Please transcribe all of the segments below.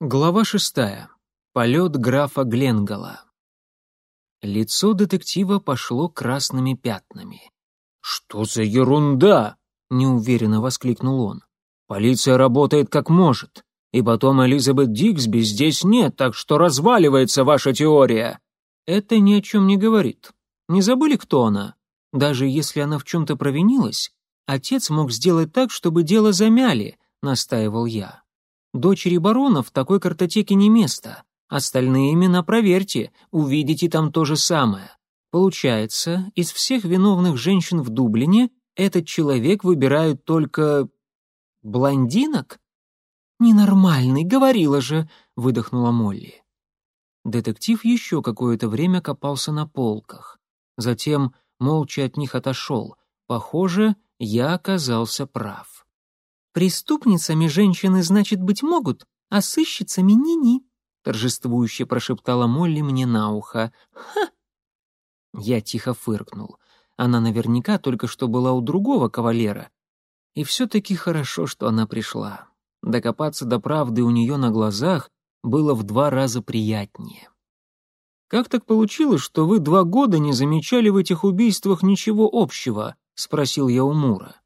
Глава шестая. Полет графа Гленгала. Лицо детектива пошло красными пятнами. «Что за ерунда?» — неуверенно воскликнул он. «Полиция работает как может. И потом Элизабет Диксби здесь нет, так что разваливается ваша теория». «Это ни о чем не говорит. Не забыли, кто она? Даже если она в чем-то провинилась, отец мог сделать так, чтобы дело замяли», — настаивал я. Дочери барона в такой картотеке не место. Остальные имена проверьте, увидите там то же самое. Получается, из всех виновных женщин в Дублине этот человек выбирает только... блондинок? «Ненормальный, говорила же», — выдохнула Молли. Детектив еще какое-то время копался на полках. Затем молча от них отошел. Похоже, я оказался прав. «Преступницами женщины, значит, быть могут, а сыщицами ни-ни», — торжествующе прошептала Молли мне на ухо. «Ха!» Я тихо фыркнул. Она наверняка только что была у другого кавалера. И все-таки хорошо, что она пришла. Докопаться до правды у нее на глазах было в два раза приятнее. «Как так получилось, что вы два года не замечали в этих убийствах ничего общего?» — спросил я у Мура.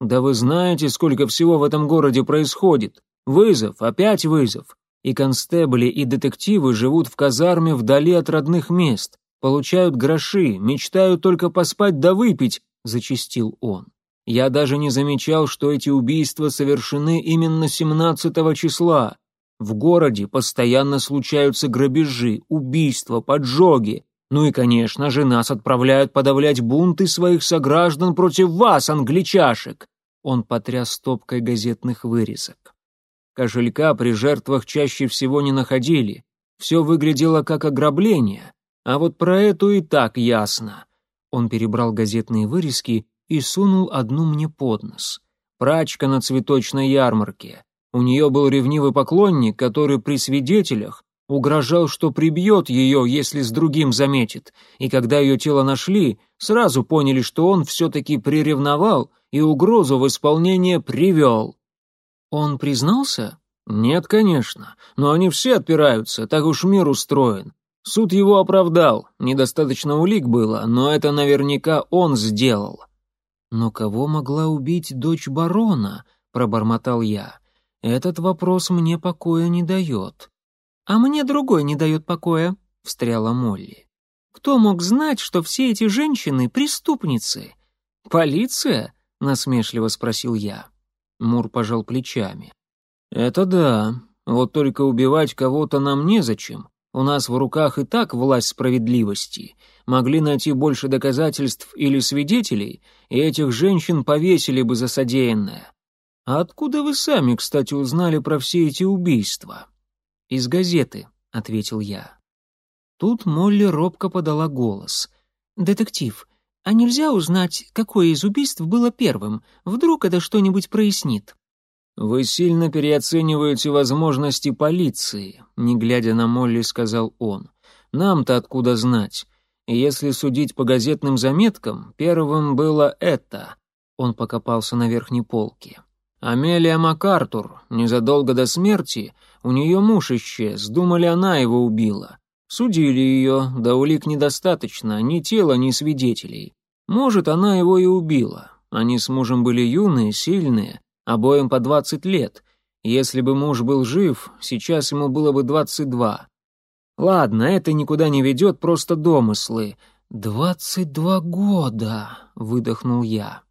Да вы знаете, сколько всего в этом городе происходит. Вызов, опять вызов. И констебли, и детективы живут в казарме вдали от родных мест, получают гроши, мечтают только поспать да выпить, зачистил он. Я даже не замечал, что эти убийства совершены именно 17 числа. В городе постоянно случаются грабежи, убийства, поджоги. Ну и, конечно же, нас отправляют подавлять бунты своих сограждан против вас, англичашек. Он потряс стопкой газетных вырезок. Кошелька при жертвах чаще всего не находили. Все выглядело как ограбление. А вот про эту и так ясно. Он перебрал газетные вырезки и сунул одну мне под нос. Прачка на цветочной ярмарке. У нее был ревнивый поклонник, который при свидетелях Угрожал, что прибьет ее, если с другим заметит, и когда ее тело нашли, сразу поняли, что он все-таки приревновал и угрозу в исполнение привел. Он признался? Нет, конечно, но они все отпираются, так уж мир устроен. Суд его оправдал, недостаточно улик было, но это наверняка он сделал. Но кого могла убить дочь барона? пробормотал я. Этот вопрос мне покоя не дает. «А мне другой не дает покоя», — встряла Молли. «Кто мог знать, что все эти женщины — преступницы?» «Полиция?» — насмешливо спросил я. Мур пожал плечами. «Это да. Вот только убивать кого-то нам незачем. У нас в руках и так власть справедливости. Могли найти больше доказательств или свидетелей, и этих женщин повесили бы за содеянное. А откуда вы сами, кстати, узнали про все эти убийства?» «Из газеты», — ответил я. Тут Молли робко подала голос. «Детектив, а нельзя узнать, какое из убийств было первым? Вдруг это что-нибудь прояснит?» «Вы сильно переоцениваете возможности полиции», — не глядя на Молли, сказал он. «Нам-то откуда знать? Если судить по газетным заметкам, первым было это». Он покопался на верхней полке. «Амелия МакАртур, незадолго до смерти, у нее муж исчез, думали, она его убила. Судили ее, да улик недостаточно, ни тела, ни свидетелей. Может, она его и убила. Они с мужем были юные, сильные, обоим по двадцать лет. Если бы муж был жив, сейчас ему было бы двадцать два. Ладно, это никуда не ведет, просто домыслы. «Двадцать два года», — выдохнул я.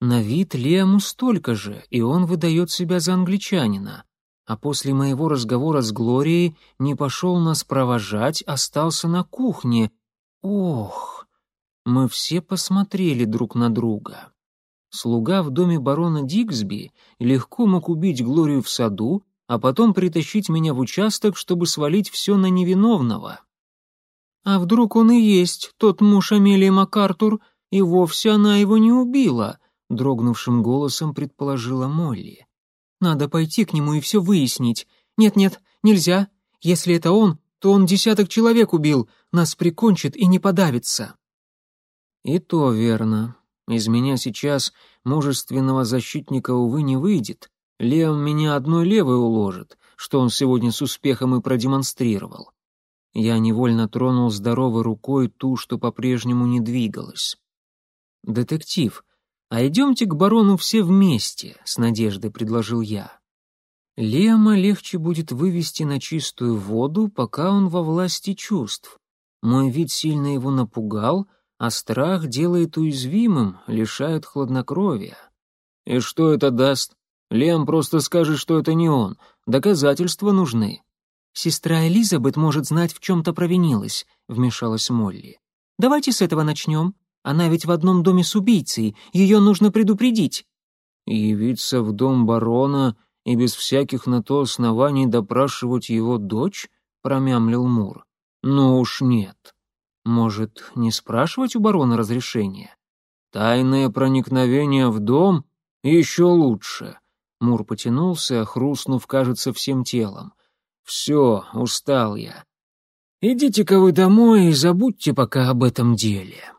На вид Лему столько же, и он выдает себя за англичанина а после моего разговора с Глорией не пошел нас провожать, остался на кухне. Ох! Мы все посмотрели друг на друга. Слуга в доме барона Диксби легко мог убить Глорию в саду, а потом притащить меня в участок, чтобы свалить все на невиновного. А вдруг он и есть тот муж Амелии МакАртур, и вовсе она его не убила, дрогнувшим голосом предположила Молли. Надо пойти к нему и все выяснить. Нет-нет, нельзя. Если это он, то он десяток человек убил, нас прикончит и не подавится». «И то верно. Из меня сейчас мужественного защитника, увы, не выйдет. Леом меня одной левой уложит, что он сегодня с успехом и продемонстрировал. Я невольно тронул здоровой рукой ту, что по-прежнему не двигалась. «Детектив, а идемте к барону все вместе», — с надеждой предложил я. Лема легче будет вывести на чистую воду, пока он во власти чувств. Мой вид сильно его напугал, а страх делает уязвимым, лишает хладнокровия. И что это даст? Лем просто скажет, что это не он. Доказательства нужны. Сестра Элизабет может знать, в чем-то провинилась, вмешалась Молли. Давайте с этого начнем. Она ведь в одном доме с убийцей, ее нужно предупредить. Явиться в дом барона и без всяких на то оснований допрашивать его дочь?» — промямлил Мур. «Ну уж нет. Может, не спрашивать у барона разрешения? Тайное проникновение в дом еще лучше». Мур потянулся, хрустнув, кажется, всем телом. «Все, устал я. Идите-ка вы домой и забудьте пока об этом деле».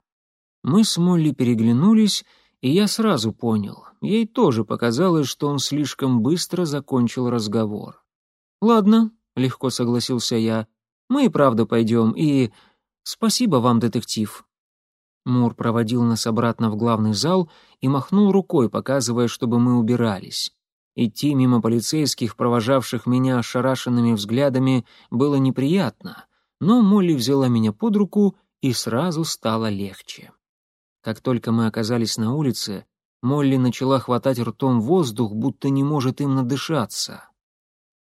Мы с Молли переглянулись, и я сразу понял, ей тоже показалось, что он слишком быстро закончил разговор. «Ладно», — легко согласился я, — «мы и правда пойдем, и... Спасибо вам, детектив». Мур проводил нас обратно в главный зал и махнул рукой, показывая, чтобы мы убирались. Идти мимо полицейских, провожавших меня ошарашенными взглядами, было неприятно, но Молли взяла меня под руку, и сразу стало легче. Как только мы оказались на улице, Молли начала хватать ртом воздух, будто не может им надышаться.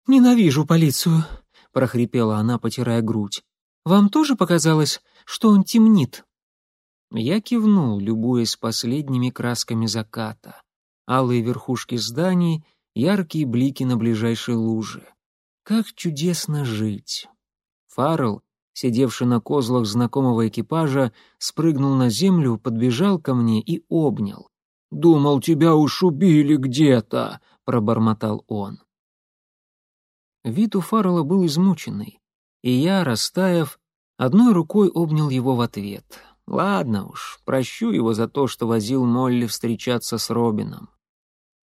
«Ненавижу полицию», — прохрипела она, потирая грудь. «Вам тоже показалось, что он темнит?» Я кивнул, любуясь последними красками заката. Алые верхушки зданий, яркие блики на ближайшей луже. Как чудесно жить! Фаррелл сидевший на козлах знакомого экипажа, спрыгнул на землю, подбежал ко мне и обнял. «Думал, тебя уж убили где-то», — пробормотал он. Вид у Фаррелла был измученный, и я, растаяв, одной рукой обнял его в ответ. Ладно уж, прощу его за то, что возил Молли встречаться с Робином.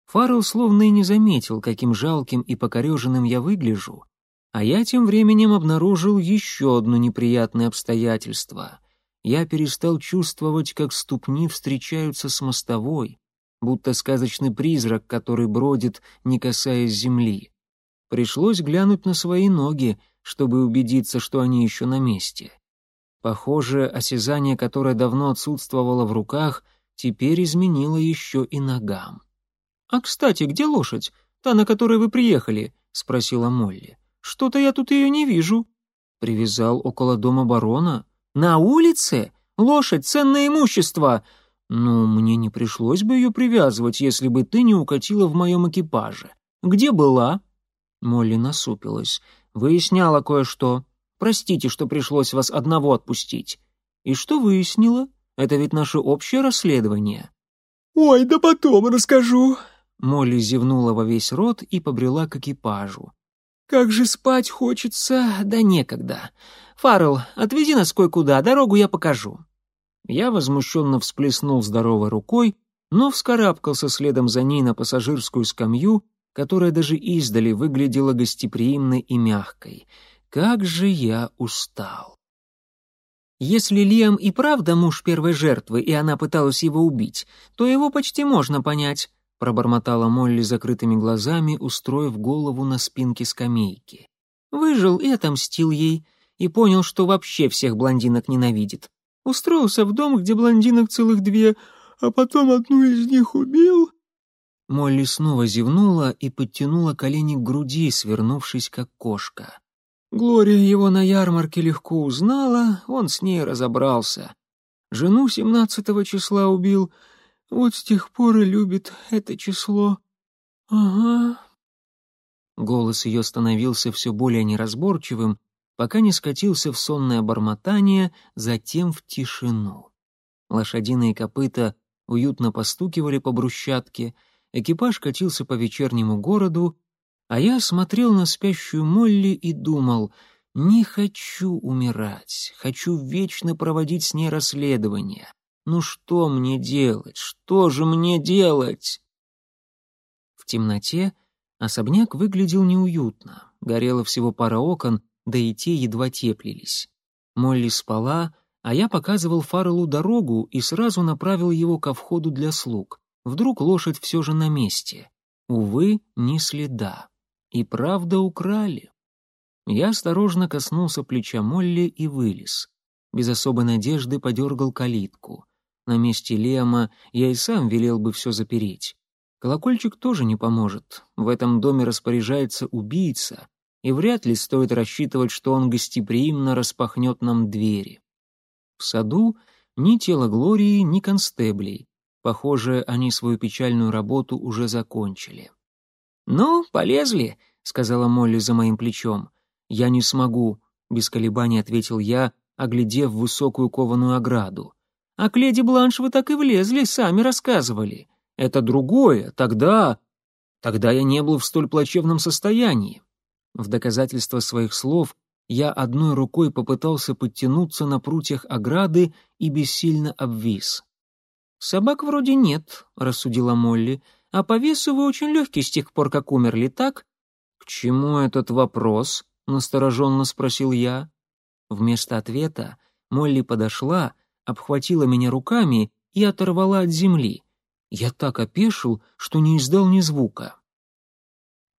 Фаррелл словно и не заметил, каким жалким и покореженным я выгляжу, а я тем временем обнаружил еще одно неприятное обстоятельство. Я перестал чувствовать, как ступни встречаются с мостовой, будто сказочный призрак, который бродит, не касаясь земли. Пришлось глянуть на свои ноги, чтобы убедиться, что они еще на месте. Похоже, осязание, которое давно отсутствовало в руках, теперь изменило еще и ногам. «А, кстати, где лошадь? Та, на которой вы приехали?» — спросила Молли. Что-то я тут ее не вижу. Привязал около дома барона. На улице? Лошадь — ценное имущество. Ну, мне не пришлось бы ее привязывать, если бы ты не укатила в моем экипаже. Где была? Молли насупилась. Выясняла кое-что. Простите, что пришлось вас одного отпустить. И что выяснила? Это ведь наше общее расследование. Ой, да потом расскажу. Молли зевнула во весь рот и побрела к экипажу. «Как же спать хочется, да некогда. Фаррелл, отвези нас кое-куда, дорогу я покажу». Я возмущенно всплеснул здоровой рукой, но вскарабкался следом за ней на пассажирскую скамью, которая даже издали выглядела гостеприимной и мягкой. Как же я устал. Если Лиам и правда муж первой жертвы, и она пыталась его убить, то его почти можно понять пробормотала Молли закрытыми глазами, устроив голову на спинке скамейки. Выжил и отомстил ей, и понял, что вообще всех блондинок ненавидит. Устроился в дом, где блондинок целых две, а потом одну из них убил. Молли снова зевнула и подтянула колени к груди, свернувшись как кошка. Глория его на ярмарке легко узнала, он с ней разобрался. Жену семнадцатого числа убил — вот с тех пор и любит это число. Ага. Голос ее становился все более неразборчивым, пока не скатился в сонное бормотание, затем в тишину. Лошадиные копыта уютно постукивали по брусчатке, экипаж катился по вечернему городу, а я смотрел на спящую Молли и думал, не хочу умирать, хочу вечно проводить с ней расследование. Ну что мне делать? Что же мне делать? В темноте Особняк выглядел неуютно, горело всего пара окон, да и те едва теплились. Молли спала, а я показывал Фарреллу дорогу и сразу направил его ко входу для слуг. Вдруг лошадь все же на месте. Увы, ни следа. И правда украли. Я осторожно коснулся плеча Молли и вылез. Без особой надежды подергал калитку. На месте Лема я и сам велел бы все запереть. Колокольчик тоже не поможет. В этом доме распоряжается убийца, и вряд ли стоит рассчитывать, что он гостеприимно распахнет нам двери. В саду ни тела Глории, ни констеблей. Похоже, они свою печальную работу уже закончили. «Ну, полезли», — сказала Молли за моим плечом. «Я не смогу», — без колебаний ответил я, оглядев высокую кованую ограду. «А к леди Бланш вы так и влезли, сами рассказывали. Это другое, тогда...» Тогда я не был в столь плачевном состоянии. В доказательство своих слов я одной рукой попытался подтянуться на прутьях ограды и бессильно обвис. «Собак вроде нет», — рассудила Молли, «а по весу вы очень легкий с тех пор, как умерли, так?» «К чему этот вопрос?» — настороженно спросил я. Вместо ответа Молли подошла, обхватила меня руками и оторвала от земли. Я так опешил, что не издал ни звука.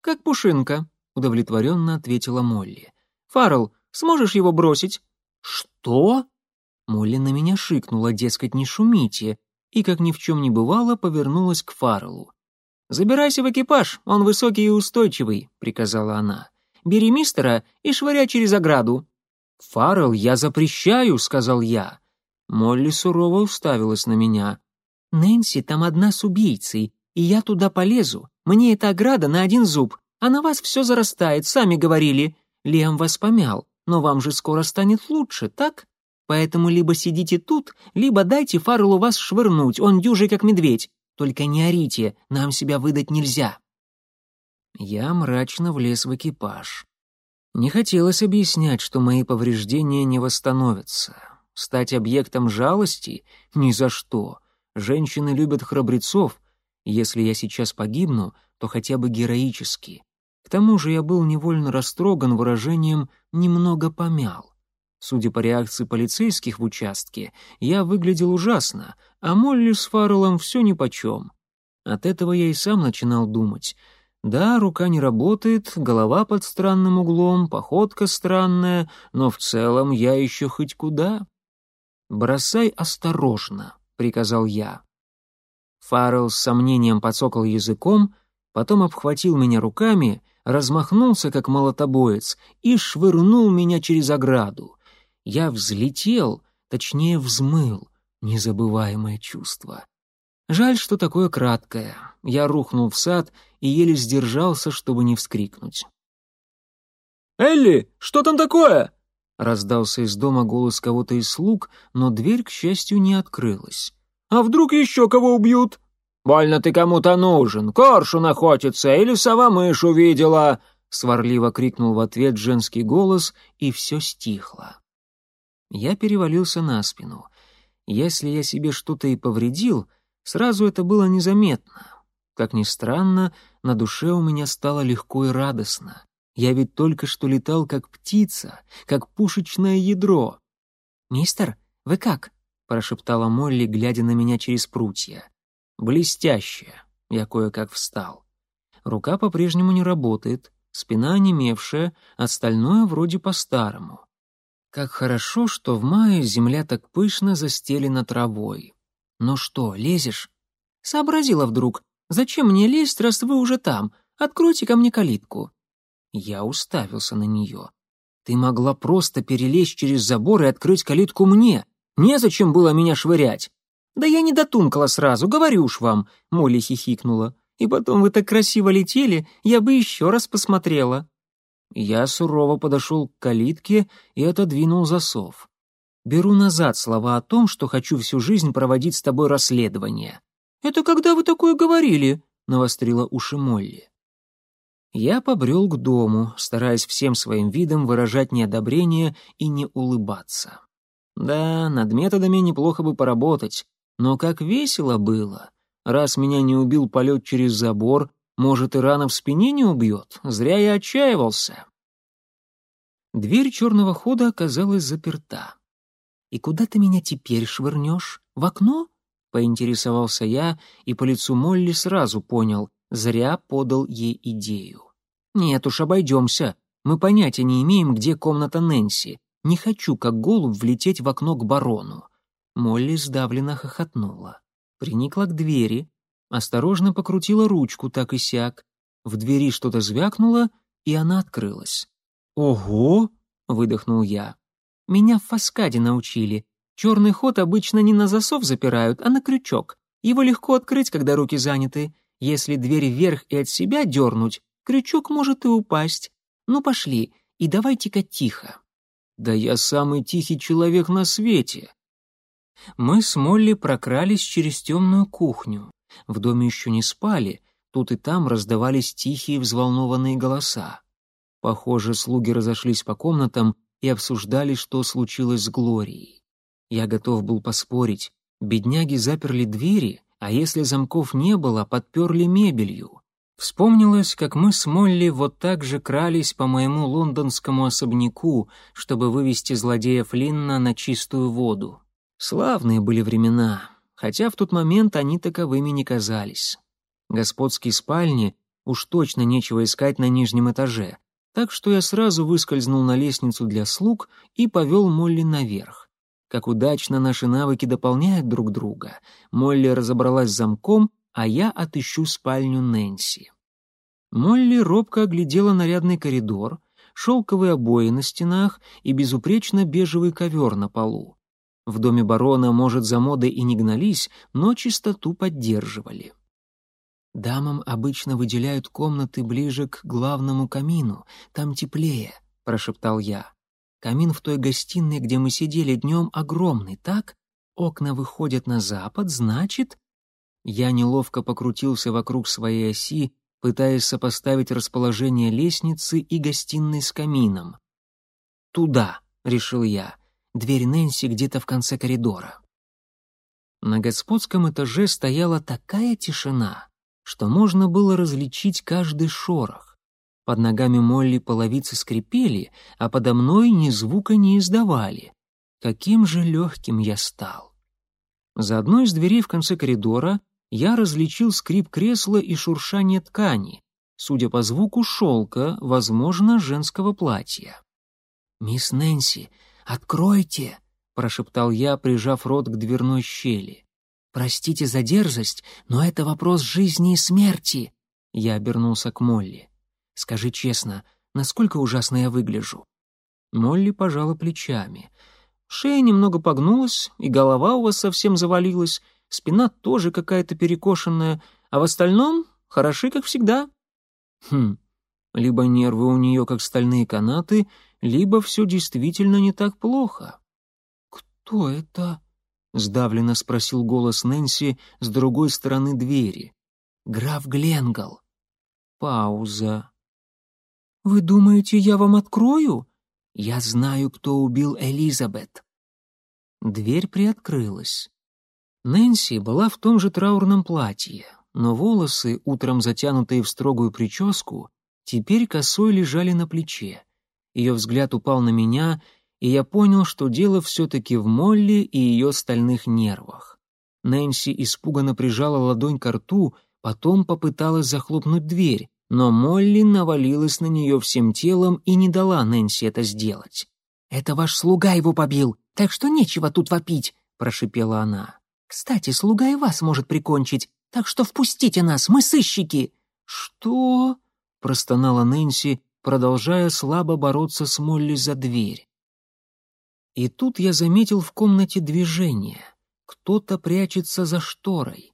«Как пушинка», — удовлетворенно ответила Молли. «Фаррелл, сможешь его бросить?» «Что?» Молли на меня шикнула, дескать, не шумите, и, как ни в чем не бывало, повернулась к Фарреллу. «Забирайся в экипаж, он высокий и устойчивый», — приказала она. «Бери мистера и швыряй через ограду». «Фаррелл, я запрещаю», — сказал я. Молли сурово уставилась на меня. «Нэнси там одна с убийцей, и я туда полезу. Мне эта ограда на один зуб а на вас все зарастает, сами говорили. Лиам вас помял, но вам же скоро станет лучше, так? Поэтому либо сидите тут, либо дайте Фарреллу вас швырнуть, он дюжий как медведь. Только не орите, нам себя выдать нельзя». Я мрачно влез в экипаж. Не хотелось объяснять, что мои повреждения не восстановятся. Стать объектом жалости — ни за что. Женщины любят храбрецов. Если я сейчас погибну, то хотя бы героически. К тому же я был невольно растроган выражением «немного помял». Судя по реакции полицейских в участке, я выглядел ужасно, а Молли с Фарреллом все нипочем. От этого я и сам начинал думать. Да, рука не работает, голова под странным углом, походка странная, но в целом я еще хоть куда. «Бросай осторожно», — приказал я. Фаррелл с сомнением подсокал языком, потом обхватил меня руками — размахнулся, как молотобоец, и швырнул меня через ограду. Я взлетел, точнее взмыл, незабываемое чувство. Жаль, что такое краткое. Я рухнул в сад и еле сдержался, чтобы не вскрикнуть. «Элли, что там такое?» Раздался из дома голос кого-то из слуг, но дверь, к счастью, не открылась. «А вдруг еще кого убьют?» «Больно ты кому-то нужен, коршун охотится или сова-мышь увидела!» — сварливо крикнул в ответ женский голос, и все стихло. Я перевалился на спину. Если я себе что-то и повредил, сразу это было незаметно. Как ни странно, на душе у меня стало легко и радостно. Я ведь только что летал как птица, как пушечное ядро. «Мистер, вы как?» — прошептала Молли, глядя на меня через прутья. Блестящая. Я кое-как встал. Рука по-прежнему не работает, спина онемевшая, остальное вроде по-старому. Как хорошо, что в мае земля так пышно застелена травой. Ну что, лезешь? Сообразила вдруг. Зачем мне лезть, раз вы уже там? Откройте ко мне калитку. Я уставился на нее. Ты могла просто перелезть через забор и открыть калитку мне. Незачем было меня швырять. «Да я не дотункала сразу, говорю уж вам», — Молли хихикнула. «И потом вы так красиво летели, я бы еще раз посмотрела». Я сурово подошел к калитке и отодвинул засов. Беру назад слова о том, что хочу всю жизнь проводить с тобой расследование. «Это когда вы такое говорили?» — навострила уши Молли. Я побрел к дому, стараясь всем своим видом выражать неодобрение и не улыбаться. Да, над методами неплохо бы поработать, но как весело было. Раз меня не убил полет через забор, Может, и рана в спине не убьет? Зря я отчаивался. Дверь черного хода оказалась заперта. «И куда ты меня теперь швырнешь? В окно?» — поинтересовался я, и по лицу Молли сразу понял, зря подал ей идею. «Нет уж, обойдемся. Мы понятия не имеем, где комната Нэнси. Не хочу, как голубь, влететь в окно к барону». Молли сдавленно хохотнула. Приникла к двери, осторожно покрутила ручку так и сяк. В двери что-то звякнуло, и она открылась. «Ого!» — выдохнул я. «Меня в Фаскаде научили. Черный ход обычно не на засов запирают, а на крючок. Его легко открыть, когда руки заняты. Если дверь вверх и от себя дернуть, крючок может и упасть. Ну, пошли, и давайте-ка тихо». «Да я самый тихий человек на свете!» Мы с Молли прокрались через темную кухню. В доме еще не спали, тут и там раздавались тихие взволнованные голоса. Похоже, слуги разошлись по комнатам и обсуждали, что случилось с Глорией. Я готов был поспорить. Бедняги заперли двери, а если замков не было, подперли мебелью. Вспомнилось, как мы с Молли вот так же крались по моему лондонскому особняку, чтобы вывести злодея Флинна на чистую воду. Славные были времена, хотя в тот момент они таковыми не казались. Господские спальни уж точно нечего искать на нижнем этаже, так что я сразу выскользнул на лестницу для слуг и повел Молли наверх. Как удачно наши навыки дополняют друг друга. Молли разобралась с замком, а я отыщу спальню Нэнси. Молли робко оглядела нарядный коридор, шелковые обои на стенах и безупречно бежевый ковер на полу. В доме барона, может, за модой и не гнались, но чистоту поддерживали. Дамам обычно выделяют комнаты ближе к главному камину, там теплее, прошептал я. Камин в той гостиной, где мы сидели днем, огромный, так? Окна выходят на запад, значит... Я неловко покрутился вокруг своей оси, пытаясь сопоставить расположение лестницы и гостиной с камином. «Туда», — решил я, — «дверь Нэнси где-то в конце коридора». На господском этаже стояла такая тишина, что можно было различить каждый шорох. Под ногами Молли половицы скрипели, а подо мной ни звука не издавали. Каким же легким я стал. За одной из дверей в конце коридора я различил скрип кресла и шуршание ткани, судя по звуку шелка, возможно, женского платья. «Мисс Нэнси, откройте!» — прошептал я, прижав рот к дверной щели. «Простите за дерзость, но это вопрос жизни и смерти!» Я обернулся к Молли. «Скажи честно, насколько ужасно я выгляжу?» Молли пожала плечами. «Шея немного погнулась, и голова у вас совсем завалилась, спина тоже какая-то перекошенная, а в остальном хороши, как всегда». «Хм, либо нервы у нее как стальные канаты, либо все действительно не так плохо». «Кто это?» сдавленно спросил голос Нэнси с другой стороны двери. Граф Гленгал. Пауза. Вы думаете, я вам открою? Я знаю, кто убил Элизабет. Дверь приоткрылась. Нэнси была в том же траурном платье, но волосы, утром затянутые в строгую прическу, теперь косой лежали на плече. Ее взгляд упал на меня, и я понял, что дело все-таки в Молли и ее стальных нервах. Нэнси испуганно прижала ладонь к рту, потом попыталась захлопнуть дверь, но Молли навалилась на нее всем телом и не дала Нэнси это сделать. «Это ваш слуга его побил, так что нечего тут вопить», — прошипела она. «Кстати, слуга и вас может прикончить, так что впустите нас, мы сыщики!» «Что?» — простонала Нэнси, продолжая слабо бороться с Молли за дверь. И тут я заметил в комнате движение. Кто-то прячется за шторой.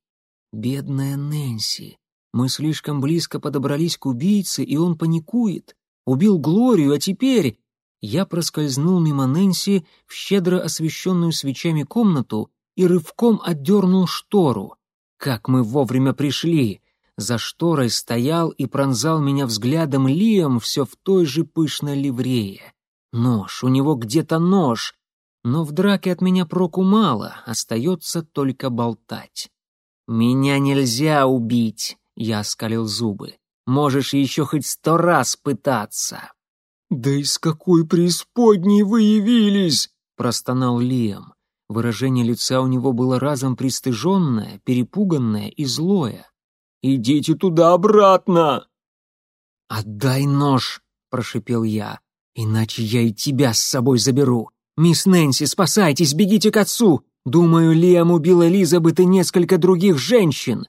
Бедная Нэнси. Мы слишком близко подобрались к убийце, и он паникует. Убил Глорию, а теперь... Я проскользнул мимо Нэнси в щедро освещенную свечами комнату и рывком отдернул штору. Как мы вовремя пришли! За шторой стоял и пронзал меня взглядом Лиам все в той же пышной ливрее. Нож, у него где-то нож. Но в драке от меня проку мало, остается только болтать. «Меня нельзя убить», — я оскалил зубы. Можешь еще хоть сто раз пытаться». «Да из какой преисподней вы явились?» — простонал Лиам. Выражение лица у него было разом пристыженное, перепуганное и злое. «Идите туда обратно!» «Отдай нож!» — прошипел я. «Иначе я и тебя с собой заберу! Мисс Нэнси, спасайтесь, бегите к отцу! Думаю, Лиам убил Элизабет и несколько других женщин!»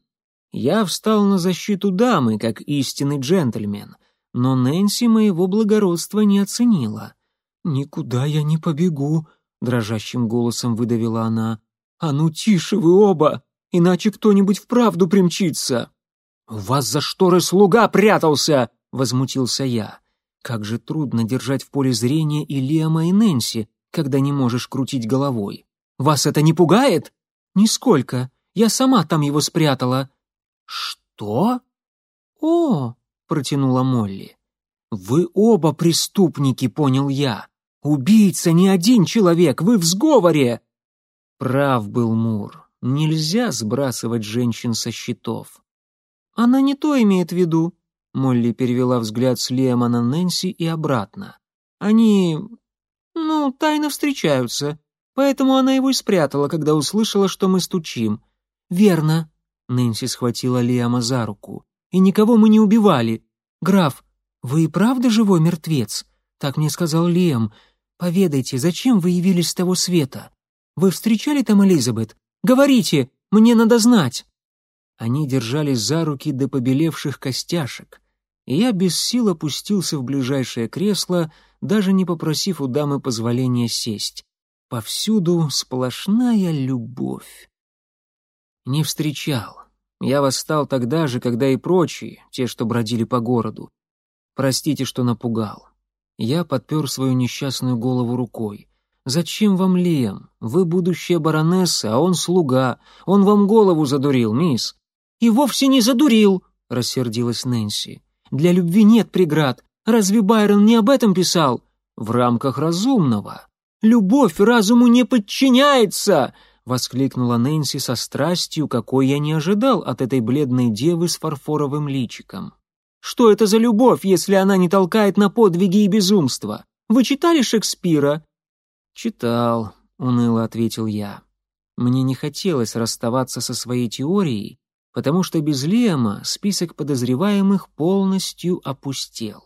Я встал на защиту дамы, как истинный джентльмен, но Нэнси моего благородства не оценила. «Никуда я не побегу», — дрожащим голосом выдавила она. «А ну тише вы оба, иначе кто-нибудь вправду примчится». «У вас за шторы слуга прятался!» — возмутился я. «Как же трудно держать в поле зрения и Лиама, и Нэнси, когда не можешь крутить головой. Вас это не пугает?» «Нисколько. Я сама там его спрятала». «Что?» «О!» — протянула Молли. «Вы оба преступники», — понял я. «Убийца не один человек, вы в сговоре!» Прав был Мур. Нельзя сбрасывать женщин со счетов. «Она не то имеет в виду», — Молли перевела взгляд с Лема на Нэнси и обратно. «Они... ну, тайно встречаются, поэтому она его и спрятала, когда услышала, что мы стучим». «Верно», Нэнси схватила Лиама за руку. «И никого мы не убивали. Граф, вы и правда живой мертвец?» Так мне сказал Лиам. «Поведайте, зачем вы явились с того света? Вы встречали там Элизабет? Говорите, мне надо знать!» Они держались за руки до побелевших костяшек, и я без сил опустился в ближайшее кресло, даже не попросив у дамы позволения сесть. Повсюду сплошная любовь. Не встречал. Я восстал тогда же, когда и прочие, те, что бродили по городу. Простите, что напугал. Я подпер свою несчастную голову рукой. «Зачем вам Лем? Вы будущая баронесса, а он слуга. Он вам голову задурил, мисс». «И вовсе не задурил», — рассердилась Нэнси. «Для любви нет преград. Разве Байрон не об этом писал?» «В рамках разумного». «Любовь разуму не подчиняется!» — воскликнула Нэнси со страстью, какой я не ожидал от этой бледной девы с фарфоровым личиком. «Что это за любовь, если она не толкает на подвиги и безумство? Вы читали Шекспира?» «Читал», — уныло ответил я. Мне не хотелось расставаться со своей теорией, потому что без Лема список подозреваемых полностью опустел.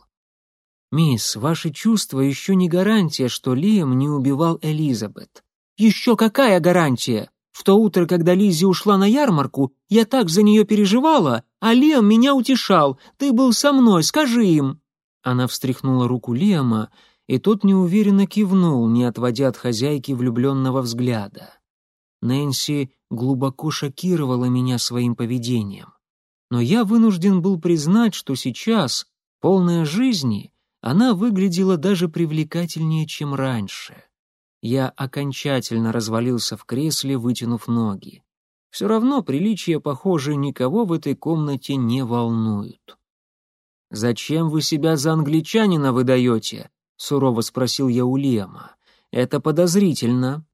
«Мисс, ваши чувства еще не гарантия, что Лиам не убивал Элизабет. Еще какая гарантия? В то утро, когда Лиззи ушла на ярмарку, я так за нее переживала, а Лиам меня утешал. Ты был со мной, скажи им». Она встряхнула руку Лиама, и тот неуверенно кивнул, не отводя от хозяйки влюбленного взгляда. Нэнси глубоко шокировала меня своим поведением. Но я вынужден был признать, что сейчас, полная жизни, она выглядела даже привлекательнее, чем раньше. Я окончательно развалился в кресле, вытянув ноги. Все равно приличия, похоже, никого в этой комнате не волнуют. «Зачем вы себя за англичанина выдаете?» — сурово спросил я у Лема. «Это подозрительно».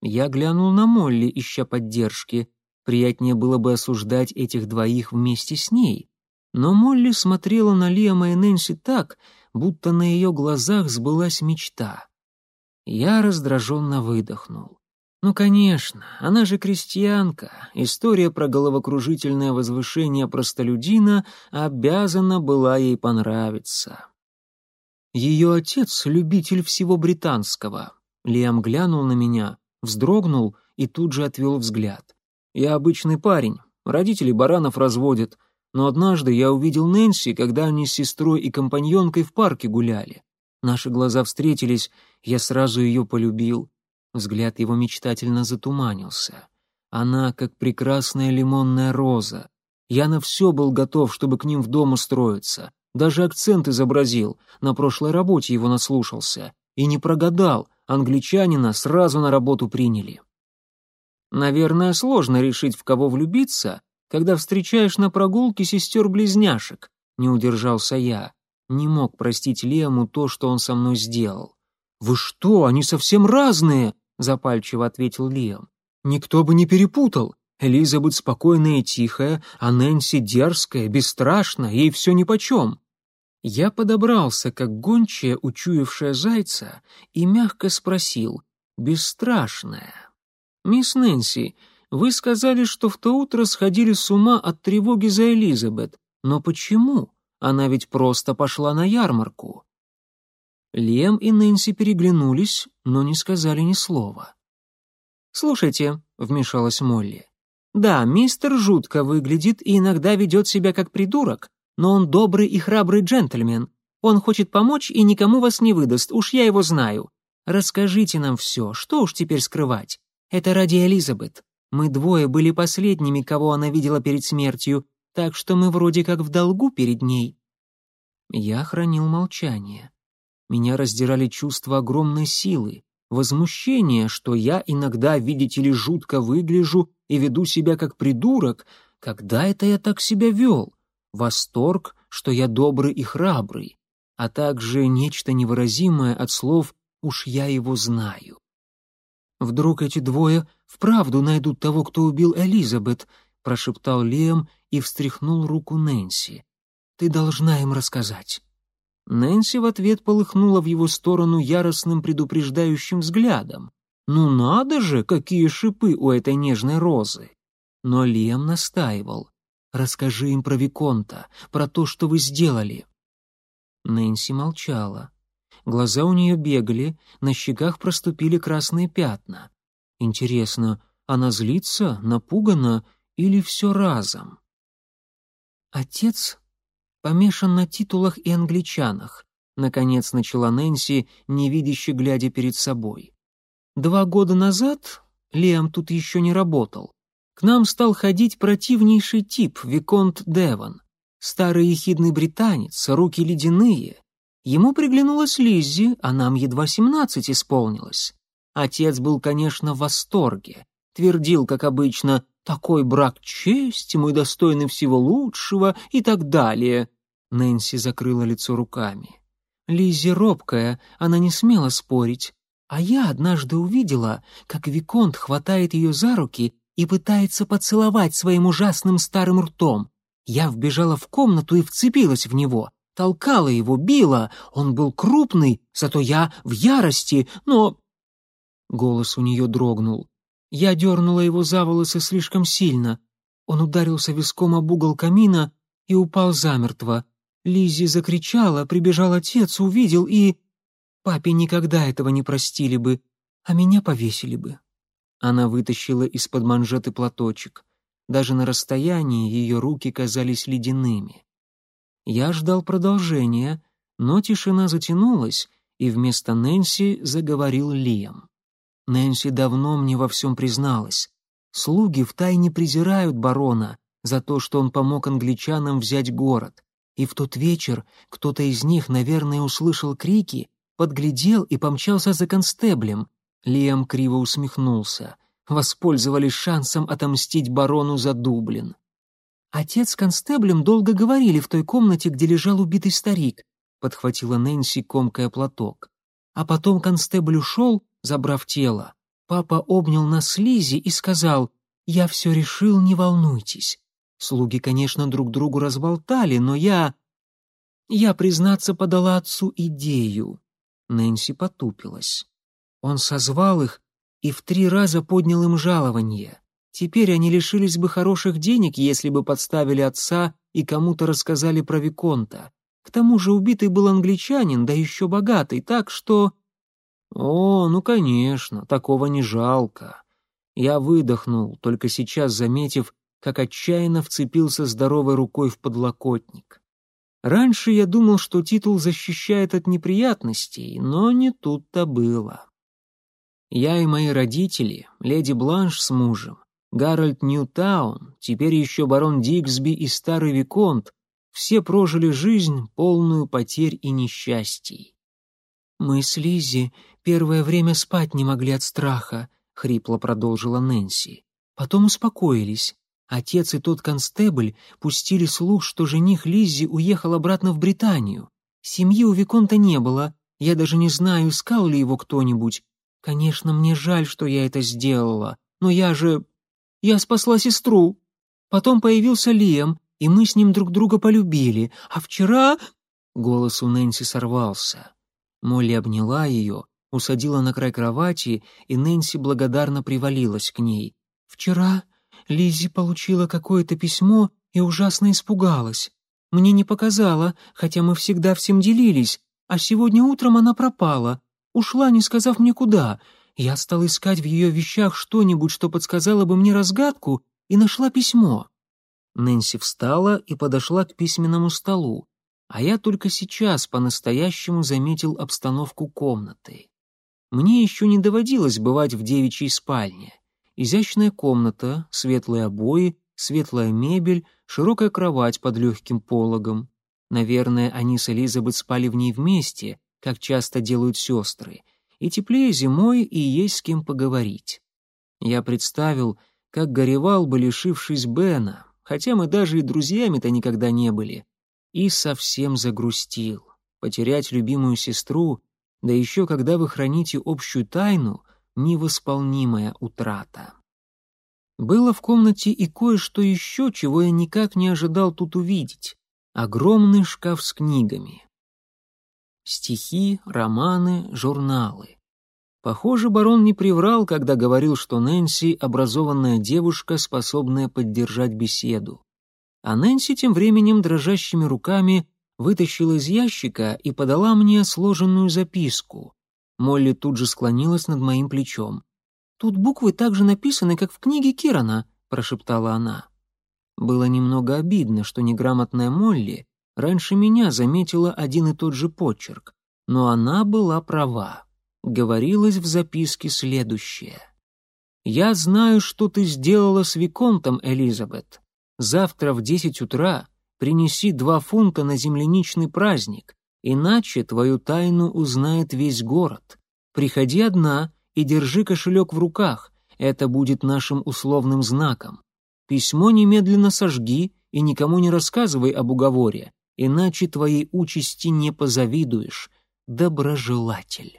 Я глянул на Молли, ища поддержки. Приятнее было бы осуждать этих двоих вместе с ней. Но Молли смотрела на Лема и Нэнси так, будто на ее глазах сбылась мечта. Я раздраженно выдохнул. Ну, конечно, она же крестьянка. История про головокружительное возвышение простолюдина обязана была ей понравиться. Ее отец — любитель всего британского. Лиам глянул на меня, вздрогнул и тут же отвел взгляд. Я обычный парень, родители баранов разводят, но однажды я увидел Нэнси, когда они с сестрой и компаньонкой в парке гуляли. Наши глаза встретились, я сразу ее полюбил. Взгляд его мечтательно затуманился. Она, как прекрасная лимонная роза. Я на все был готов, чтобы к ним в дом устроиться. Даже акцент изобразил, на прошлой работе его наслушался. И не прогадал, англичанина сразу на работу приняли. Наверное, сложно решить, в кого влюбиться, когда встречаешь на прогулке сестер-близняшек, не удержался я. Не мог простить Лему то, что он со мной сделал. «Вы что, они совсем разные!» — запальчиво ответил Лем. «Никто бы не перепутал. Элизабет спокойная и тихая, а Нэнси дерзкая, бесстрашная, ей все нипочем. Я подобрался, как гончая, учуявшая зайца, и мягко спросил, бесстрашная. «Мисс Нэнси, вы сказали, что в то утро сходили с ума от тревоги за Элизабет. Но почему? Она ведь просто пошла на ярмарку». Лем и Нэнси переглянулись, но не сказали ни слова. «Слушайте», — вмешалась Молли, — «да, мистер жутко выглядит и иногда ведет себя как придурок, но он добрый и храбрый джентльмен. Он хочет помочь и никому вас не выдаст, уж я его знаю. Расскажите нам все, что уж теперь скрывать. Это ради Элизабет. Мы двое были последними, кого она видела перед смертью, так что мы вроде как в долгу перед ней». Я хранил молчание. Меня раздирали чувства огромной силы, возмущение, что я иногда, видите ли, жутко выгляжу и веду себя как придурок, когда это я так себя вел, восторг, что я добрый и храбрый, а также нечто невыразимое от слов «уж я его знаю». Вдруг эти двое вправду найдут того, кто убил Элизабет, прошептал Лиам и встряхнул руку Нэнси. Ты должна им рассказать. Нэнси в ответ полыхнула в его сторону яростным предупреждающим взглядом. Ну надо же, какие шипы у этой нежной розы. Но Лиам настаивал. Расскажи им про Виконта, про то, что вы сделали. Нэнси молчала. Глаза у нее бегали, на щеках проступили красные пятна. Интересно, она злится, напугана или все разом? Отец помешан на титулах и англичанах, наконец начала Нэнси, невидяще глядя перед собой. Два года назад Лиам тут еще не работал. К нам стал ходить противнейший тип, Виконт Девон. Старый ехидный британец, руки ледяные, Ему приглянулась Лиззи, а нам едва семнадцать исполнилось. Отец был, конечно, в восторге. Твердил, как обычно, «Такой брак чести, мой достойный всего лучшего» и так далее. Нэнси закрыла лицо руками. Лиззи робкая, она не смела спорить. А я однажды увидела, как Виконт хватает ее за руки и пытается поцеловать своим ужасным старым ртом. Я вбежала в комнату и вцепилась в него толкала его, била. Он был крупный, зато я в ярости, но...» Голос у нее дрогнул. Я дернула его за волосы слишком сильно. Он ударился виском об угол камина и упал замертво. Лиззи закричала, прибежал отец, увидел и... Папе никогда этого не простили бы, а меня повесили бы. Она вытащила из-под манжеты платочек. Даже на расстоянии ее руки казались ледяными. Я ждал продолжения, но тишина затянулась, и вместо Нэнси заговорил Лиам. Нэнси давно мне во всем призналась. Слуги втайне презирают барона за то, что он помог англичанам взять город. И в тот вечер кто-то из них, наверное, услышал крики, подглядел и помчался за констеблем. Лиам криво усмехнулся. Воспользовались шансом отомстить барону за Дублин. «Отец с констеблем долго говорили в той комнате, где лежал убитый старик», — подхватила Нэнси, комкая платок. «А потом констебль ушел, забрав тело. Папа обнял нас с Лизи и сказал, «Я все решил, не волнуйтесь». Слуги, конечно, друг другу разболтали, но я... Я, признаться, подала отцу идею. Нэнси потупилась. Он созвал их и в три раза поднял им жалование. Теперь они лишились бы хороших денег, если бы подставили отца и кому-то рассказали про Виконта. К тому же убитый был англичанин, да еще богатый, так что... О, ну, конечно, такого не жалко. Я выдохнул, только сейчас заметив, как отчаянно вцепился здоровой рукой в подлокотник. Раньше я думал, что титул защищает от неприятностей, но не тут-то было. Я и мои родители, леди Бланш с мужем, Гарольд Ньютаун, теперь еще барон Диксби и старый Виконт, все прожили жизнь, полную потерь и несчастий. «Мы с Лиззи первое время спать не могли от страха», — хрипло продолжила Нэнси. «Потом успокоились. Отец и тот констебль пустили слух, что жених Лиззи уехал обратно в Британию. Семьи у Виконта не было, я даже не знаю, искал ли его кто-нибудь. Конечно, мне жаль, что я это сделала, но я же Я спасла сестру. Потом появился Лиам, и мы с ним друг друга полюбили. А вчера...» Голос у Нэнси сорвался. Молли обняла ее, усадила на край кровати, и Нэнси благодарно привалилась к ней. «Вчера Лиззи получила какое-то письмо и ужасно испугалась. Мне не показала, хотя мы всегда всем делились, а сегодня утром она пропала. Ушла, не сказав мне куда. Я стал искать в ее вещах что-нибудь, что подсказало бы мне разгадку, и нашла письмо». Нэнси встала и подошла к письменному столу, а я только сейчас по-настоящему заметил обстановку комнаты. Мне еще не доводилось бывать в девичьей спальне. Изящная комната, светлые обои, светлая мебель, широкая кровать под легким пологом. Наверное, они с Элизабет спали в ней вместе, как часто делают сестры, и теплее зимой, и есть с кем поговорить. Я представил, как горевал бы, лишившись Бена, хотя мы даже и друзьями-то никогда не были, и совсем загрустил. Потерять любимую сестру, да еще когда вы храните общую тайну, невосполнимая утрата. Было в комнате и кое-что еще, чего я никак не ожидал тут увидеть. Огромный шкаф с книгами. Стихи, романы, журналы. Похоже, барон не приврал, когда говорил, что Нэнси — образованная девушка, способная поддержать беседу. А Нэнси тем временем дрожащими руками вытащила из ящика и подала мне сложенную записку. Молли тут же склонилась над моим плечом. «Тут буквы так же написаны, как в книге Кирана», — прошептала она. Было немного обидно, что неграмотная Молли раньше меня заметила один и тот же почерк, но она была права. Говорилось в записке следующее. «Я знаю, что ты сделала с Виконтом, Элизабет. Завтра в десять утра принеси два фунта на земляничный праздник, иначе твою тайну узнает весь город. Приходи одна и держи кошелек в руках, это будет нашим условным знаком. Письмо немедленно сожги и никому не рассказывай об уговоре, иначе твоей участи не позавидуешь. Доброжелатель.